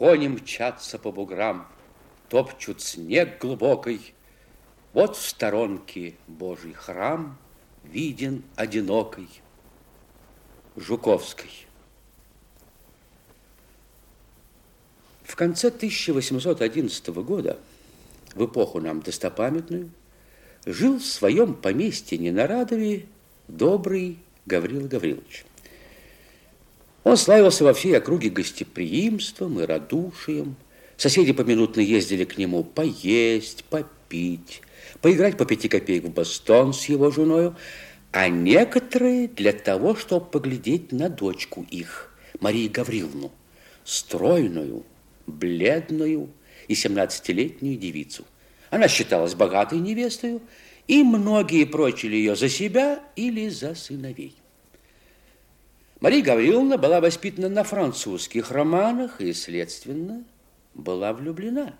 Кони мчатся по буграм, топчут снег глубокой. Вот в сторонке Божий храм виден одинокой. Жуковской. В конце 1811 года, в эпоху нам достопамятную, жил в своем поместье Ненарадове добрый Гаврил Гаврилович. Он славился во всей округе гостеприимством и радушием. Соседи поминутно ездили к нему поесть, попить, поиграть по пяти копеек в бастон с его женою, а некоторые для того, чтобы поглядеть на дочку их, Марию Гавриловну, стройную, бледную и семнадцатилетнюю девицу. Она считалась богатой невестой, и многие прочили ее за себя или за сыновей. Мария Гавриловна была воспитана на французских романах и, следственно, была влюблена.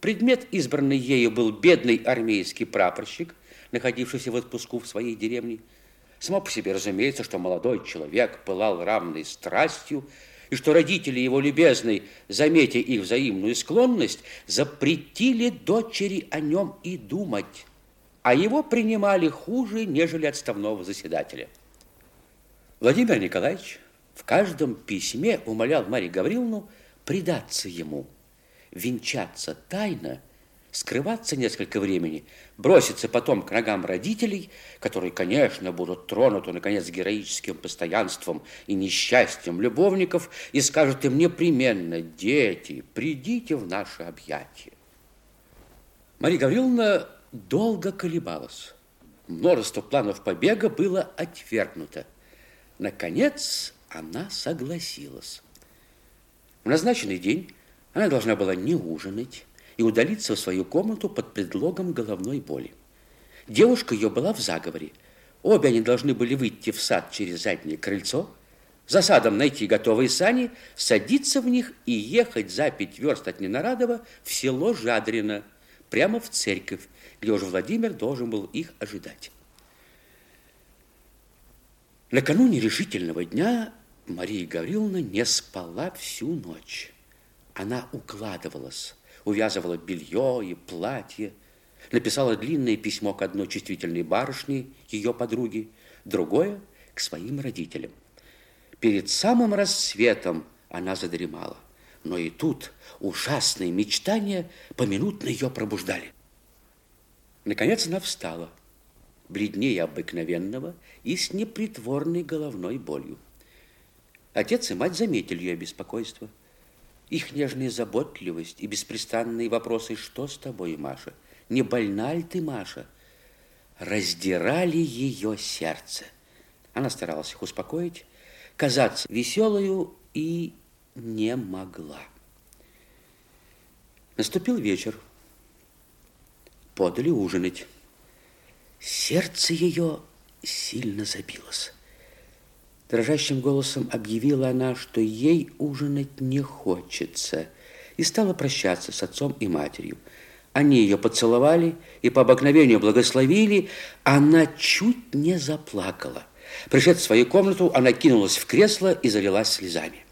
Предмет, избранный ею, был бедный армейский прапорщик, находившийся в отпуску в своей деревне. Само по себе разумеется, что молодой человек пылал равной страстью, и что родители его любезной, заметя их взаимную склонность, запретили дочери о нем и думать, а его принимали хуже, нежели отставного заседателя. Владимир Николаевич в каждом письме умолял Марию Гавриловну предаться ему, венчаться тайно, скрываться несколько времени, броситься потом к ногам родителей, которые, конечно, будут тронуты, наконец, героическим постоянством и несчастьем любовников, и скажут им непременно, дети, придите в наши объятия. Мария Гавриловна долго колебалась. Множество планов побега было отвергнуто. Наконец, она согласилась. В назначенный день она должна была не ужинать и удалиться в свою комнату под предлогом головной боли. Девушка ее была в заговоре. Обе они должны были выйти в сад через заднее крыльцо, за садом найти готовые сани, садиться в них и ехать за пять верст от Ненарадова в село Жадрино, прямо в церковь, где уже Владимир должен был их ожидать. Накануне решительного дня Мария Гавриловна не спала всю ночь. Она укладывалась, увязывала белье и платье, написала длинное письмо к одной чувствительной барышне, ее подруге, другое к своим родителям. Перед самым рассветом она задремала, но и тут ужасные мечтания поминутно ее пробуждали. Наконец она встала, бледнее обыкновенного и с непритворной головной болью. Отец и мать заметили ее беспокойство. Их нежная заботливость и беспрестанные вопросы «Что с тобой, Маша? Не больна ли ты, Маша?» раздирали ее сердце. Она старалась их успокоить, казаться веселою и не могла. Наступил вечер. Подали ужинать. Сердце ее сильно забилось. Дрожащим голосом объявила она, что ей ужинать не хочется, и стала прощаться с отцом и матерью. Они ее поцеловали и по обыкновению благословили. Она чуть не заплакала. Пришед в свою комнату, она кинулась в кресло и залилась слезами.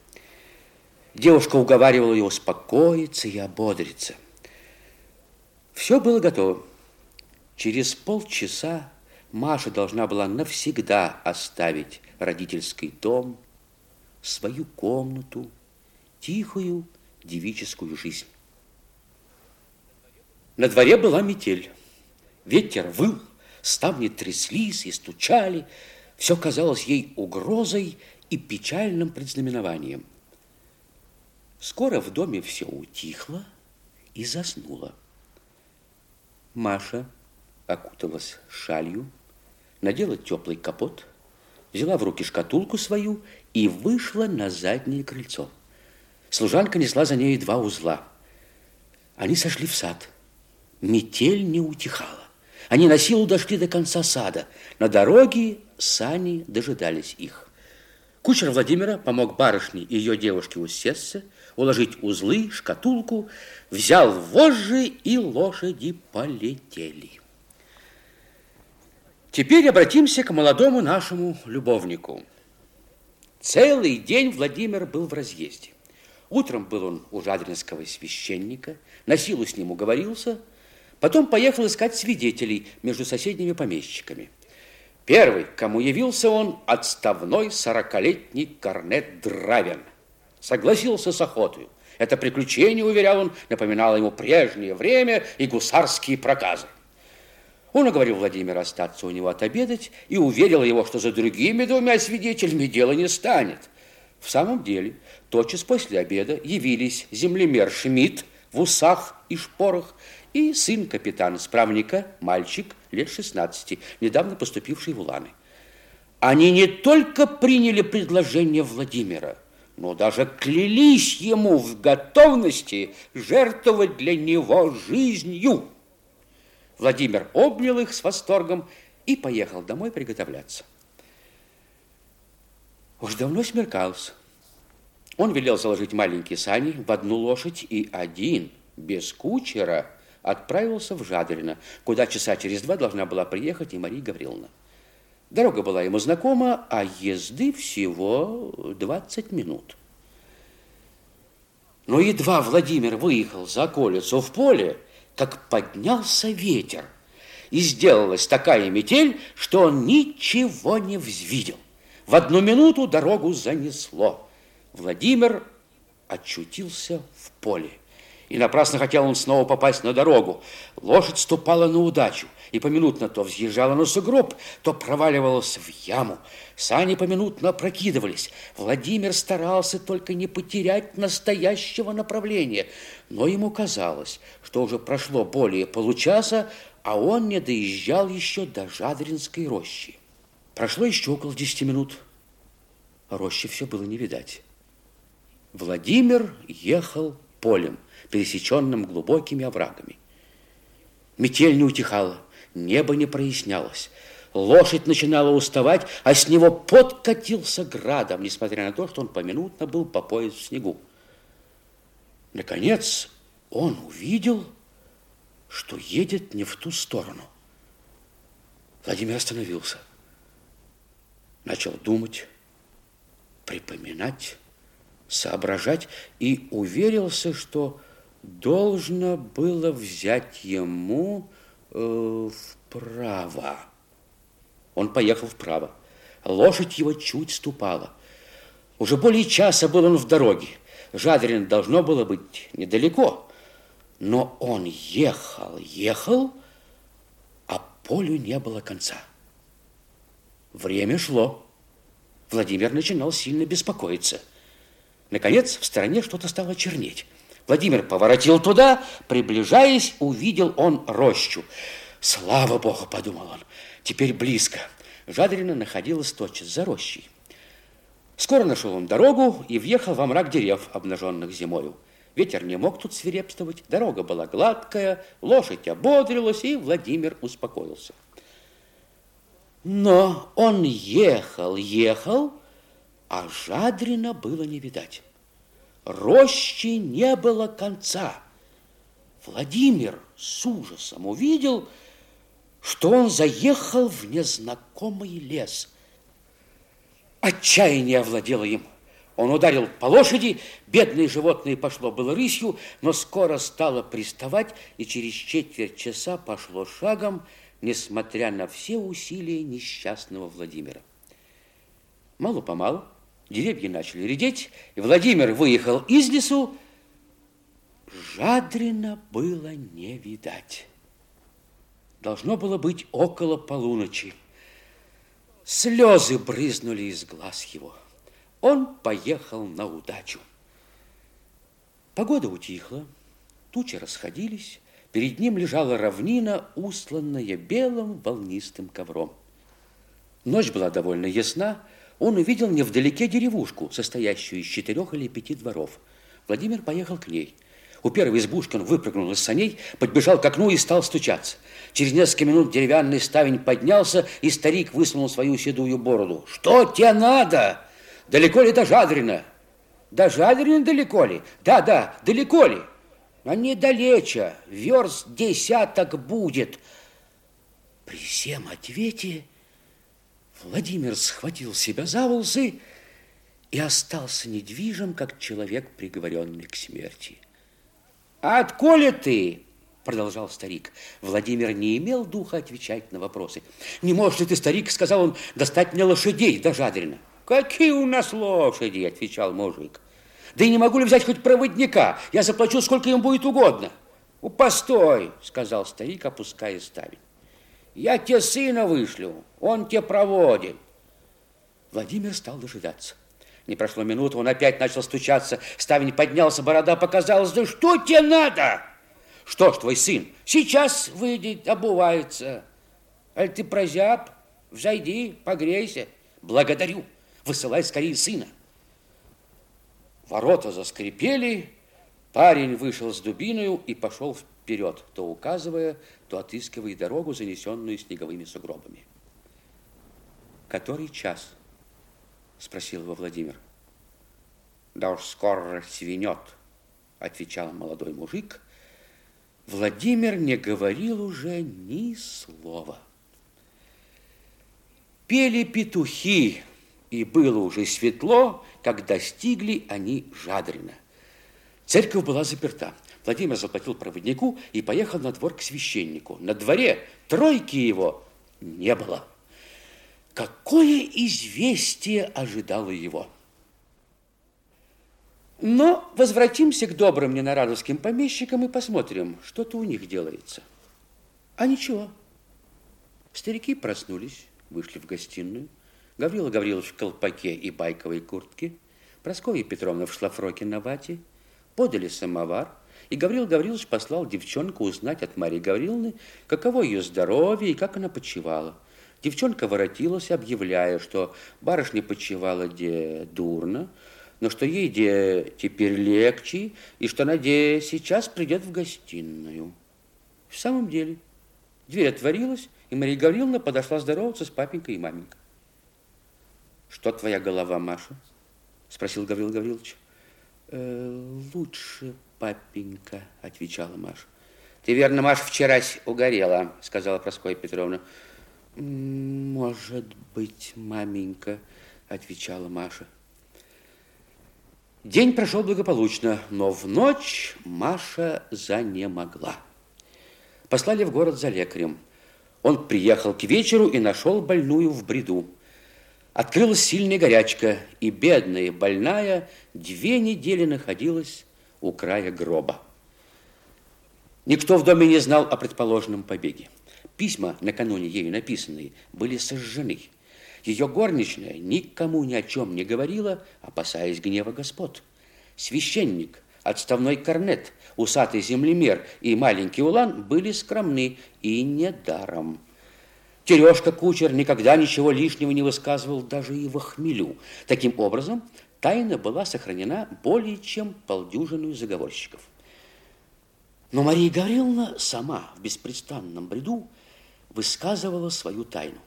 Девушка уговаривала ее успокоиться и ободриться. Все было готово. Через полчаса Маша должна была навсегда оставить родительский дом, свою комнату, тихую девическую жизнь. На дворе была метель. Ветер выл, ставни тряслись и стучали. Все казалось ей угрозой и печальным предзнаменованием. Скоро в доме все утихло и заснуло. Маша окуталась шалью, надела теплый капот, взяла в руки шкатулку свою и вышла на заднее крыльцо. Служанка несла за ней два узла. Они сошли в сад. Метель не утихала. Они на силу дошли до конца сада. На дороге сани дожидались их. Кучер Владимира помог барышне и ее девушке усесться, уложить узлы, шкатулку, взял вожжи, и лошади полетели. Теперь обратимся к молодому нашему любовнику. Целый день Владимир был в разъезде. Утром был он у жадринского священника, на силу с ним уговорился, потом поехал искать свидетелей между соседними помещиками. Первый, кому явился он, отставной сорокалетний корнет Дравин. Согласился с охотой. Это приключение, уверял он, напоминало ему прежнее время и гусарские проказы. Он уговорил Владимира остаться у него отобедать и уверил его, что за другими двумя свидетелями дело не станет. В самом деле, тотчас после обеда явились землемер Шмидт в усах и шпорах и сын капитана-справника, мальчик лет 16, недавно поступивший в Уланы. Они не только приняли предложение Владимира, но даже клялись ему в готовности жертвовать для него жизнью. Владимир обнял их с восторгом и поехал домой приготовляться. Уж давно смеркался. Он велел заложить маленькие сани в одну лошадь и один, без кучера, отправился в Жадрино, куда часа через два должна была приехать и Мария Гавриловна. Дорога была ему знакома, а езды всего 20 минут. Но едва Владимир выехал за околицу в поле, как поднялся ветер, и сделалась такая метель, что он ничего не взвидел. В одну минуту дорогу занесло. Владимир очутился в поле. И напрасно хотел он снова попасть на дорогу. Лошадь ступала на удачу и поминутно то взъезжала на сугроб, то проваливалась в яму. Сани поминутно прокидывались. Владимир старался только не потерять настоящего направления. Но ему казалось, что уже прошло более получаса, а он не доезжал еще до Жадринской рощи. Прошло еще около десяти минут. Рощи все было не видать. Владимир ехал полем, пересеченным глубокими оврагами. Метель не утихала, небо не прояснялось. Лошадь начинала уставать, а с него подкатился градом, несмотря на то, что он поминутно был по пояс в снегу. Наконец он увидел, что едет не в ту сторону. Владимир остановился. Начал думать, припоминать, соображать и уверился, что должно было взять ему э, вправо. Он поехал вправо. Лошадь его чуть ступала. Уже более часа был он в дороге. Жадрин должно было быть недалеко. Но он ехал, ехал, а полю не было конца. Время шло. Владимир начинал сильно беспокоиться. Наконец, в стороне что-то стало чернеть. Владимир поворотил туда, приближаясь, увидел он рощу. «Слава Богу!» – подумал он. «Теперь близко». Жадрина находилась тотчас за рощей. Скоро нашел он дорогу и въехал во мрак дерев, обнаженных зимою. Ветер не мог тут свирепствовать, дорога была гладкая, лошадь ободрилась, и Владимир успокоился. Но он ехал, ехал, а Жадрина было не видать. Рощи не было конца. Владимир с ужасом увидел, что он заехал в незнакомый лес. Отчаяние овладело им. Он ударил по лошади, бедное животное пошло было рысью, но скоро стало приставать и через четверть часа пошло шагом, несмотря на все усилия несчастного Владимира. Мало-помалу деревья начали редеть, и Владимир выехал из лесу. Жадрина было не видать. Должно было быть около полуночи. Слезы брызнули из глаз его. Он поехал на удачу. Погода утихла, тучи расходились, перед ним лежала равнина, усланная белым волнистым ковром. Ночь была довольно ясна, он увидел невдалеке деревушку, состоящую из четырех или пяти дворов. Владимир поехал к ней. У первой избушки он выпрыгнул из саней, подбежал к окну и стал стучаться. Через несколько минут деревянный ставень поднялся, и старик высунул свою седую бороду. «Что тебе надо? Далеко ли до Жадрина?» «До Жадрина далеко ли?» «Да, да, далеко ли?» «А недалече, верст десяток будет». При всем ответе Владимир схватил себя за волосы и остался недвижим, как человек, приговоренный к смерти. «А отколи ты?» продолжал старик. Владимир не имел духа отвечать на вопросы. «Не можешь ли ты, старик, — сказал он, — достать мне лошадей до Жадрина?» «Какие у нас лошади?» — отвечал мужик. «Да и не могу ли взять хоть проводника? Я заплачу, сколько им будет угодно». «У, постой!» — сказал старик, опуская ставень. «Я тебе сына вышлю, он тебе проводит». Владимир стал дожидаться. Не прошло минуты, он опять начал стучаться. Ставень поднялся, борода показалась. «Да что тебе надо?» Что ж, твой сын, сейчас выйдет, обувается. Аль ты прозяб, взойди, погрейся. Благодарю, высылай скорее сына. Ворота заскрипели, парень вышел с дубиною и пошел вперед, то указывая, то отыскивая дорогу, занесенную снеговыми сугробами. «Который час?» – спросил его Владимир. «Да уж скоро свинет», – отвечал молодой мужик – Владимир не говорил уже ни слова. Пели петухи, и было уже светло, как достигли они Жадрина. Церковь была заперта. Владимир заплатил проводнику и поехал на двор к священнику. На дворе тройки его не было. Какое известие ожидало его? Но возвратимся к добрым ненарадовским помещикам и посмотрим, что-то у них делается. А ничего. Старики проснулись, вышли в гостиную. Гаврила Гаврилович в колпаке и байковой куртке, Прасковья Петровна в шлафроке на вате, подали самовар, и Гаврил Гаврилович послал девчонку узнать от Марии Гавриловны, каково ее здоровье и как она почивала. Девчонка воротилась, объявляя, что барышня почивала где дурно, но что ей де теперь легче, и что она де сейчас придет в гостиную. В самом деле, дверь отворилась, и Мария Гавриловна подошла здороваться с папенькой и маменькой. «Что твоя голова, Маша?» – спросил Гаврил Гаврилович. «Э, «Лучше, папенька», – отвечала Маша. «Ты, верно, Маша, вчерась угорела», – сказала Проскоя Петровна. «Может быть, маменька», – отвечала Маша. День прошел благополучно, но в ночь Маша занемогла. Послали в город за лекарем. Он приехал к вечеру и нашел больную в бреду. Открылась сильная горячка, и бедная больная две недели находилась у края гроба. Никто в доме не знал о предположенном побеге. Письма, накануне ею написанные, были сожжены. Ее горничная никому ни о чем не говорила, опасаясь гнева господ. Священник, отставной корнет, усатый землемер и маленький улан были скромны и недаром. Терешка кучер никогда ничего лишнего не высказывал даже и в хмелю. Таким образом, тайна была сохранена более чем полдюжину заговорщиков. Но Мария Гавриловна сама в беспрестанном бреду высказывала свою тайну.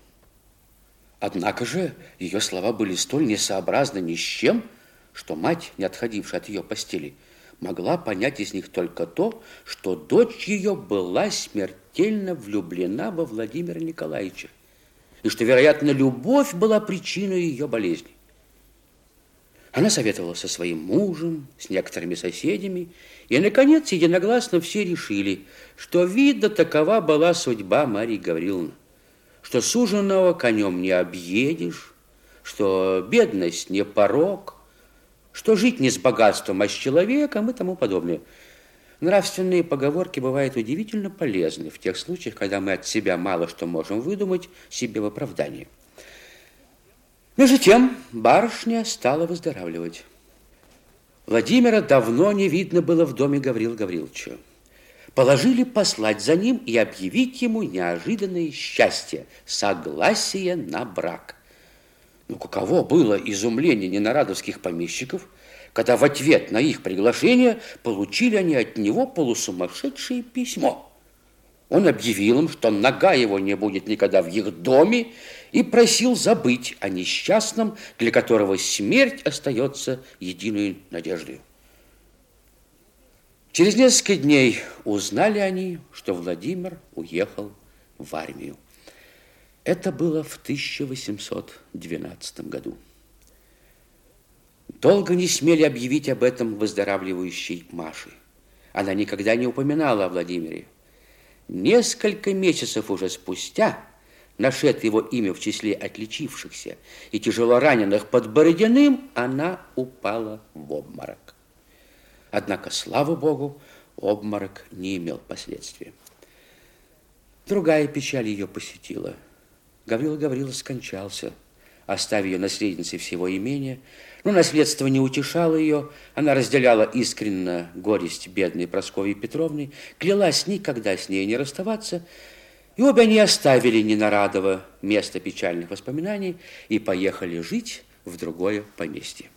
Однако же ее слова были столь несообразны ни с чем, что мать, не отходившая от ее постели, могла понять из них только то, что дочь ее была смертельно влюблена во Владимира Николаевича, и что, вероятно, любовь была причиной ее болезни. Она советовала со своим мужем, с некоторыми соседями, и, наконец, единогласно все решили, что, видно, такова была судьба Марии Гавриловны что суженого конем не объедешь, что бедность не порог, что жить не с богатством, а с человеком и тому подобное. Нравственные поговорки бывают удивительно полезны в тех случаях, когда мы от себя мало что можем выдумать себе в оправдании. Между тем барышня стала выздоравливать. Владимира давно не видно было в доме Гаврила Гавриловича положили послать за ним и объявить ему неожиданное счастье – согласие на брак. Ну, каково было изумление ненарадовских помещиков, когда в ответ на их приглашение получили они от него полусумасшедшее письмо. Он объявил им, что нога его не будет никогда в их доме, и просил забыть о несчастном, для которого смерть остается единой надеждой. Через несколько дней узнали они, что Владимир уехал в армию. Это было в 1812 году. Долго не смели объявить об этом выздоравливающей Маше. Она никогда не упоминала о Владимире. Несколько месяцев уже спустя нашед его имя в числе отличившихся и тяжело раненых под Бородиным, она упала в обморок. Однако, слава богу, обморок не имел последствий. Другая печаль ее посетила. Гаврила Гаврила скончался, оставив ее наследницей всего имения. Но наследство не утешало ее. Она разделяла искренно горесть бедной Прасковьи Петровны, клялась никогда с ней не расставаться, и обе они оставили Ненарадово место печальных воспоминаний и поехали жить в другое поместье.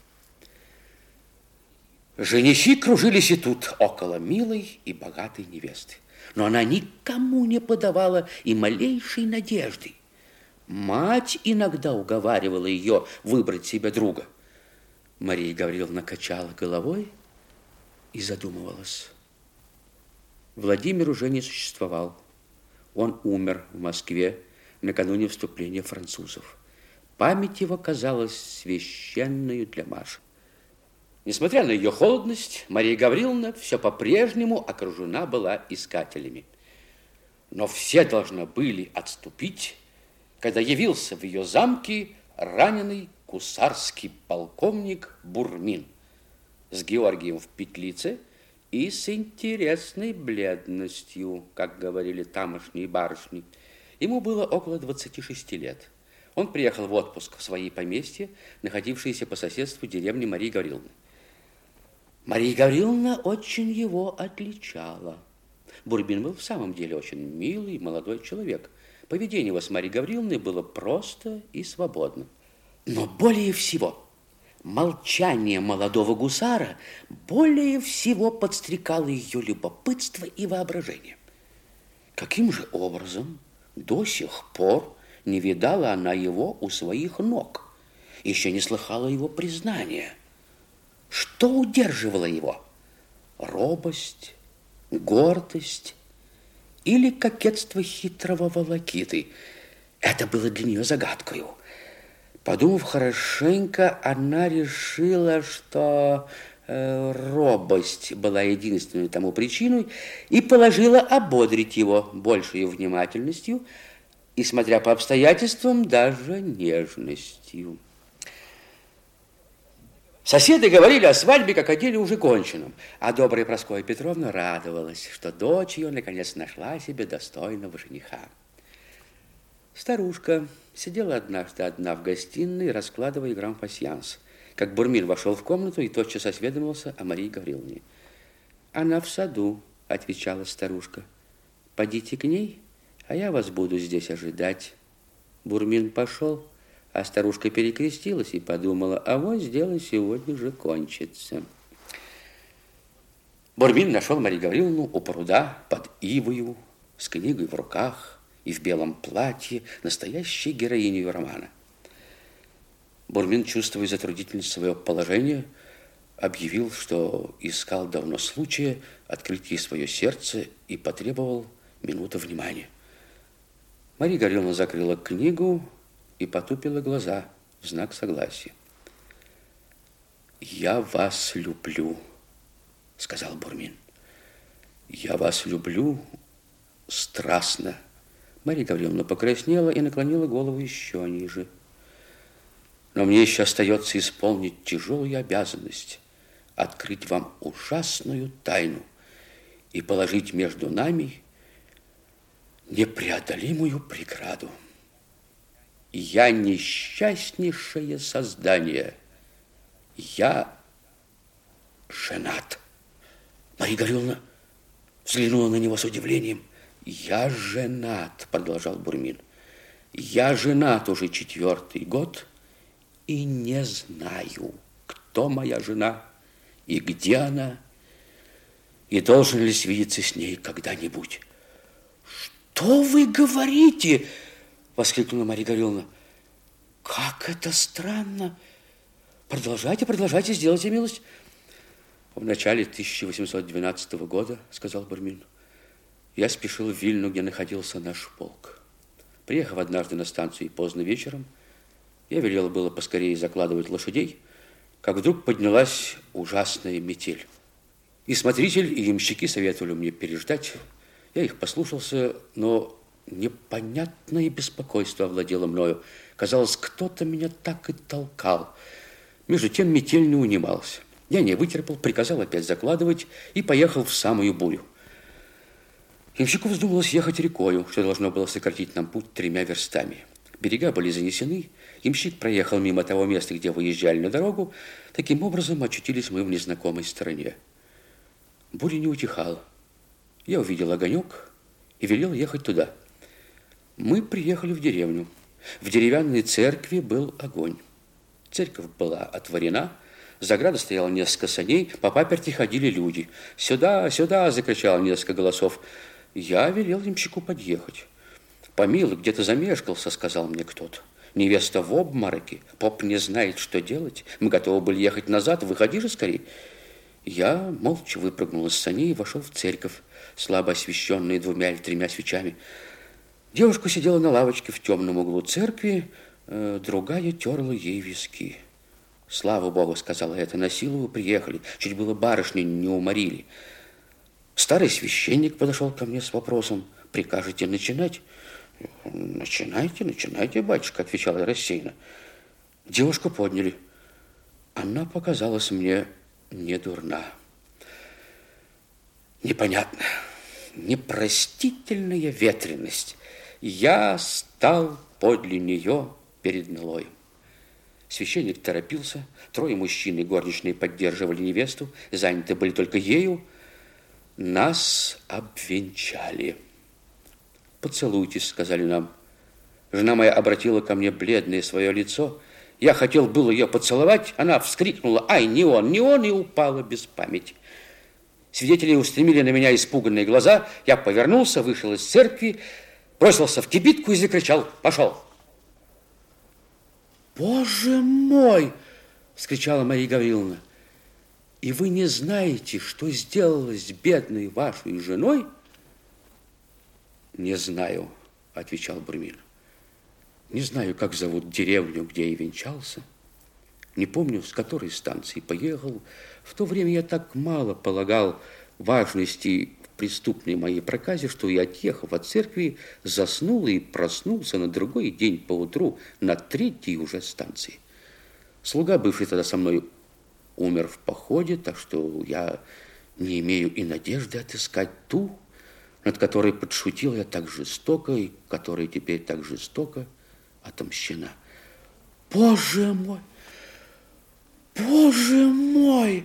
Женихи кружились и тут около милой и богатой невесты. Но она никому не подавала и малейшей надежды. Мать иногда уговаривала ее выбрать себе друга. Мария Гавриловна качала головой и задумывалась. Владимир уже не существовал. Он умер в Москве накануне вступления французов. Память его казалась священной для Маши. Несмотря на ее холодность, Мария Гавриловна все по-прежнему окружена была искателями. Но все должны были отступить, когда явился в ее замке раненый кусарский полковник Бурмин с Георгием в петлице и с интересной бледностью, как говорили тамошние барышни. Ему было около 26 лет. Он приехал в отпуск в свои поместье, находившиеся по соседству деревни Марии Гавриловны. Мария Гавриловна очень его отличала. Бурбин был в самом деле очень милый молодой человек. Поведение его с Марией Гавриловной было просто и свободно. Но более всего молчание молодого гусара более всего подстрекало ее любопытство и воображение. Каким же образом до сих пор не видала она его у своих ног, еще не слыхала его признания – что удерживало его? Робость, гордость или кокетство хитрого волокиты? Это было для нее загадкою. Подумав хорошенько, она решила, что э, робость была единственной тому причиной и положила ободрить его большей внимательностью и, смотря по обстоятельствам, даже нежностью. Соседи говорили о свадьбе, как о деле уже конченном, а добрая Прасковья Петровна радовалась, что дочь ее наконец нашла себе достойного жениха. Старушка сидела однажды одна в гостиной, раскладывая грамм-пасьянс, как Бурмин вошел в комнату и тотчас осведомился о Марии Гавриловне. «Она в саду», — отвечала старушка. «Подите к ней, а я вас буду здесь ожидать». Бурмин пошел, — а старушка перекрестилась и подумала, а вот дело сегодня же кончится. Бурмин нашел Марию Гавриловну у пруда под ивою, с книгой в руках и в белом платье, настоящей героиней романа. Бурмин, чувствуя затруднительность своего положения, объявил, что искал давно случая открыть ей свое сердце и потребовал минуты внимания. Мария Гавриловна закрыла книгу, и потупила глаза в знак согласия. «Я вас люблю», — сказал Бурмин. «Я вас люблю страстно». Мария Гавриловна покраснела и наклонила голову еще ниже. «Но мне еще остается исполнить тяжелую обязанность, открыть вам ужасную тайну и положить между нами непреодолимую преграду». Я несчастнейшее создание. Я женат. Мария Гореловна взглянула на него с удивлением. Я женат, продолжал Бурмин. Я женат уже четвертый год и не знаю, кто моя жена и где она, и должен ли свидеться с ней когда-нибудь. Что вы говорите? Воскликнула Мария Гавриловна. Как это странно. Продолжайте, продолжайте, сделайте милость. В начале 1812 года, сказал Бармин, я спешил в Вильну, где находился наш полк. Приехав однажды на станцию поздно вечером, я велел было поскорее закладывать лошадей, как вдруг поднялась ужасная метель. И смотритель, и ямщики советовали мне переждать. Я их послушался, но непонятное беспокойство овладело мною. Казалось, кто-то меня так и толкал. Между тем метель не унимался. Я не вытерпел, приказал опять закладывать и поехал в самую бурю. Ямщику вздумалось ехать рекою, что должно было сократить нам путь тремя верстами. Берега были занесены, ямщик проехал мимо того места, где выезжали на дорогу. Таким образом, очутились мы в незнакомой стороне. Буря не утихала. Я увидел огонек и велел ехать туда. Мы приехали в деревню. В деревянной церкви был огонь. Церковь была отворена, за оградой стояло несколько саней, по паперти ходили люди. «Сюда, сюда!» – закричало несколько голосов. Я велел ямщику подъехать. «Помилуй, где-то замешкался», — сказал мне кто-то. «Невеста в обмороке, поп не знает, что делать. Мы готовы были ехать назад, выходи же скорее». Я молча выпрыгнул из саней и вошел в церковь, слабо освещенную двумя или тремя свечами. Девушка сидела на лавочке в темном углу церкви, э, другая терла ей виски. «Слава Богу», — сказала это, — «на силу вы приехали, чуть было барышни не уморили». Старый священник подошел ко мне с вопросом, «Прикажете начинать?» «Начинайте, начинайте, батюшка», отвечал я рассеянно. Девушку подняли. Она показалась мне не дурна. Непонятно, непростительная ветренность. Я стал подле нее перед Милоем. Священник торопился, трое мужчин и горничные поддерживали невесту, заняты были только ею, нас обвенчали. «Поцелуйтесь», — сказали нам. Жена моя обратила ко мне бледное свое лицо. Я хотел было ее поцеловать, она вскрикнула «Ай, не он, не он!» и упала без памяти. Свидетели устремили на меня испуганные глаза. Я повернулся, вышел из церкви, бросился в кибитку и закричал «Пошел!» «Боже мой!» — вскричала Мария Гавриловна и вы не знаете, что сделалось бедной вашей женой? Не знаю, отвечал Бурмин. Не знаю, как зовут деревню, где я венчался. Не помню, с которой станции поехал. В то время я так мало полагал важности преступной моей проказе, что я, отъехав от церкви, заснул и проснулся на другой день поутру на третьей уже станции. Слуга, бывший тогда со мной, умер в походе, так что я не имею и надежды отыскать ту, над которой подшутил я так жестоко и которая теперь так жестоко отомщена. Боже мой! Боже мой!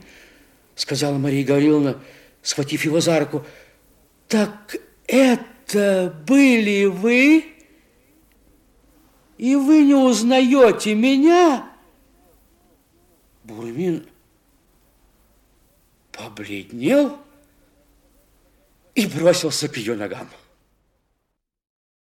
Сказала Мария Гавриловна, схватив его за руку. Так это были вы? И вы не узнаете меня? Бурмин побледнел и бросился к ее ногам.